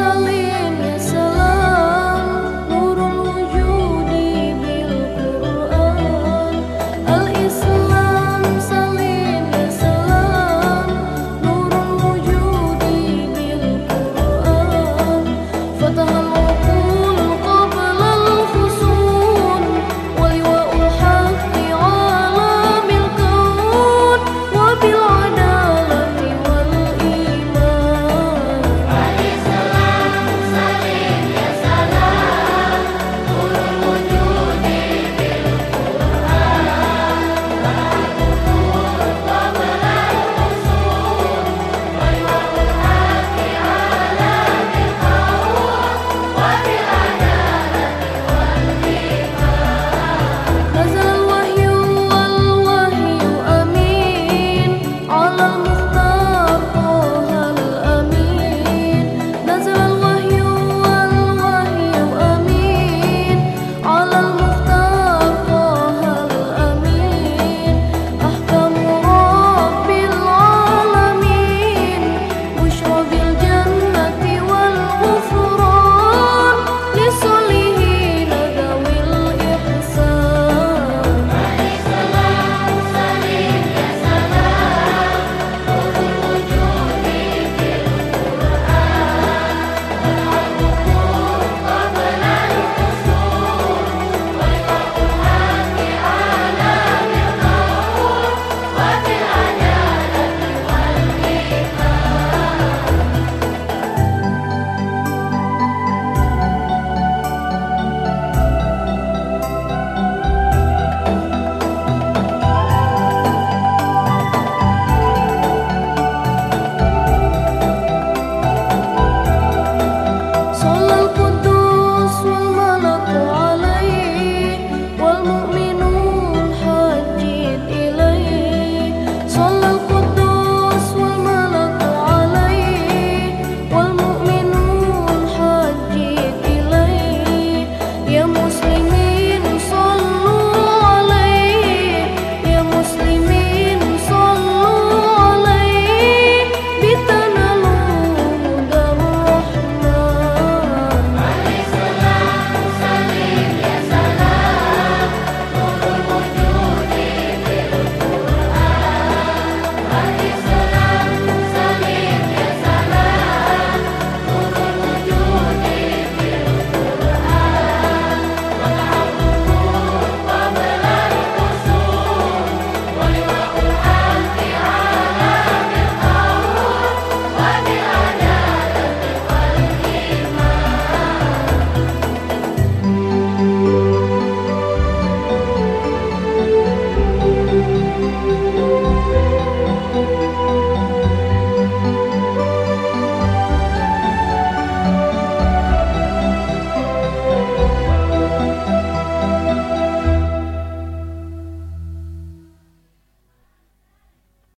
so